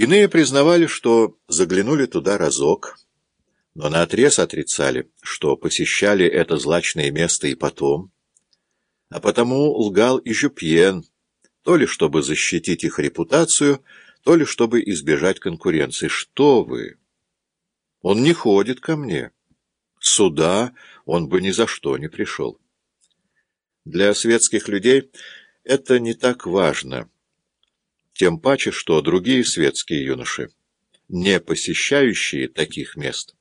Иные признавали, что заглянули туда разок, но наотрез отрицали, что посещали это злачное место и потом, а потому лгал и Жюпьен, то ли чтобы защитить их репутацию, то ли чтобы избежать конкуренции. Что вы? Он не ходит ко мне. Сюда он бы ни за что не пришел. Для светских людей это не так важно, тем паче, что другие светские юноши, не посещающие таких мест,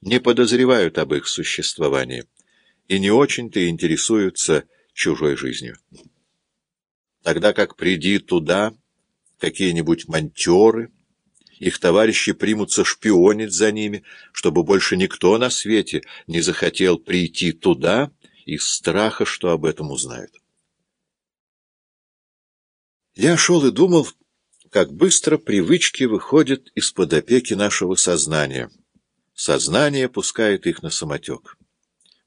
не подозревают об их существовании и не очень-то интересуются чужой жизнью. Тогда как приди туда какие-нибудь монтеры, их товарищи примутся шпионить за ними, чтобы больше никто на свете не захотел прийти туда из страха, что об этом узнают. Я шел и думал, как быстро привычки выходят из-под опеки нашего сознания. Сознание пускает их на самотек,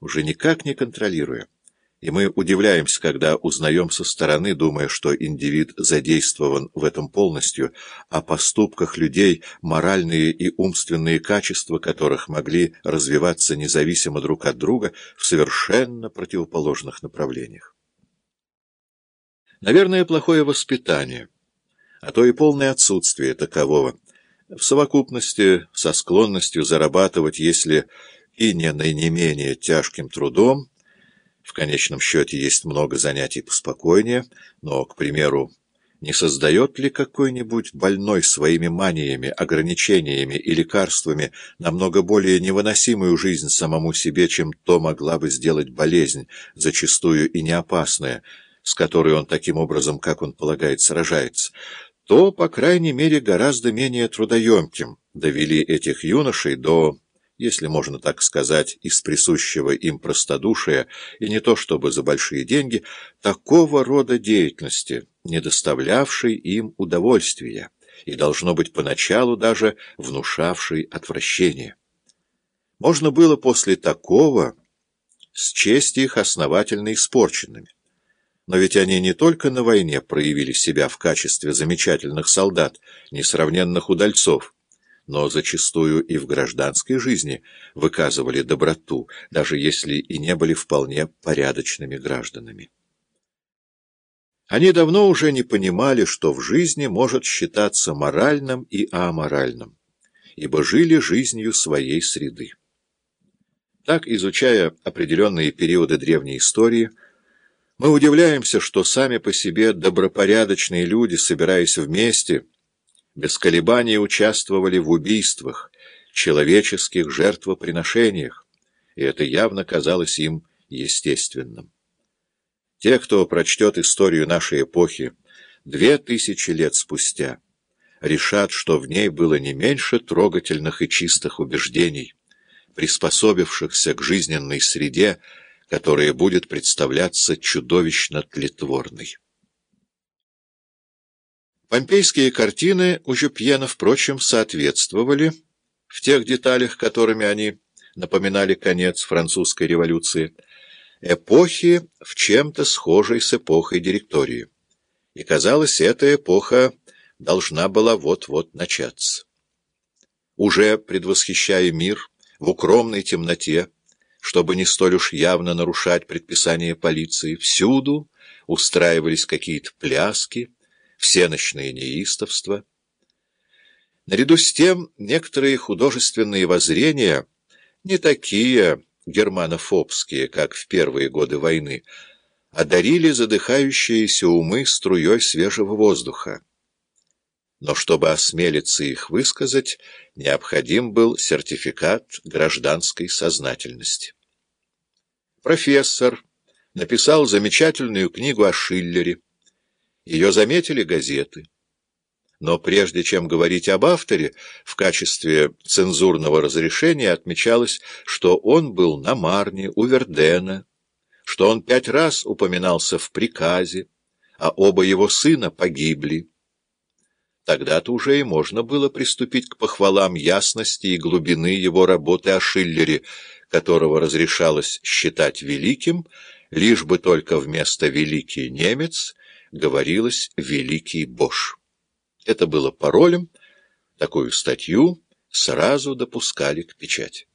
уже никак не контролируя. И мы удивляемся, когда узнаем со стороны, думая, что индивид задействован в этом полностью, о поступках людей, моральные и умственные качества которых могли развиваться независимо друг от друга в совершенно противоположных направлениях. Наверное, плохое воспитание, а то и полное отсутствие такового, в совокупности со склонностью зарабатывать, если и не наименее тяжким трудом, в конечном счете есть много занятий поспокойнее, но, к примеру, не создает ли какой-нибудь больной своими маниями, ограничениями и лекарствами намного более невыносимую жизнь самому себе, чем то могла бы сделать болезнь, зачастую и не опасная, с которой он таким образом, как он полагает, сражается, то, по крайней мере, гораздо менее трудоемким довели этих юношей до если можно так сказать, из присущего им простодушия, и не то чтобы за большие деньги, такого рода деятельности, не доставлявшей им удовольствия, и, должно быть, поначалу даже внушавшей отвращение. Можно было после такого счесть их основательно испорченными. Но ведь они не только на войне проявили себя в качестве замечательных солдат, несравненных удальцов, но зачастую и в гражданской жизни выказывали доброту, даже если и не были вполне порядочными гражданами. Они давно уже не понимали, что в жизни может считаться моральным и аморальным, ибо жили жизнью своей среды. Так, изучая определенные периоды древней истории, мы удивляемся, что сами по себе добропорядочные люди, собираясь вместе, без колебаний участвовали в убийствах, человеческих жертвоприношениях, и это явно казалось им естественным. Те, кто прочтет историю нашей эпохи две тысячи лет спустя, решат, что в ней было не меньше трогательных и чистых убеждений, приспособившихся к жизненной среде, которая будет представляться чудовищно тлетворной. Помпейские картины у Жюпьена, впрочем, соответствовали в тех деталях, которыми они напоминали конец французской революции, эпохи в чем-то схожей с эпохой директории. И, казалось, эта эпоха должна была вот-вот начаться. Уже предвосхищая мир в укромной темноте, чтобы не столь уж явно нарушать предписания полиции, всюду устраивались какие-то пляски, всеночное неистовство. Наряду с тем, некоторые художественные воззрения, не такие германофобские, как в первые годы войны, одарили задыхающиеся умы струей свежего воздуха. Но чтобы осмелиться их высказать, необходим был сертификат гражданской сознательности. Профессор написал замечательную книгу о Шиллере, ее заметили газеты. Но прежде чем говорить об авторе, в качестве цензурного разрешения отмечалось, что он был на Марне, у Вердена, что он пять раз упоминался в приказе, а оба его сына погибли. Тогда-то уже и можно было приступить к похвалам ясности и глубины его работы о Шиллере, которого разрешалось считать великим, лишь бы только вместо «великий немец» говорилось «Великий Бош». Это было паролем, такую статью сразу допускали к печати.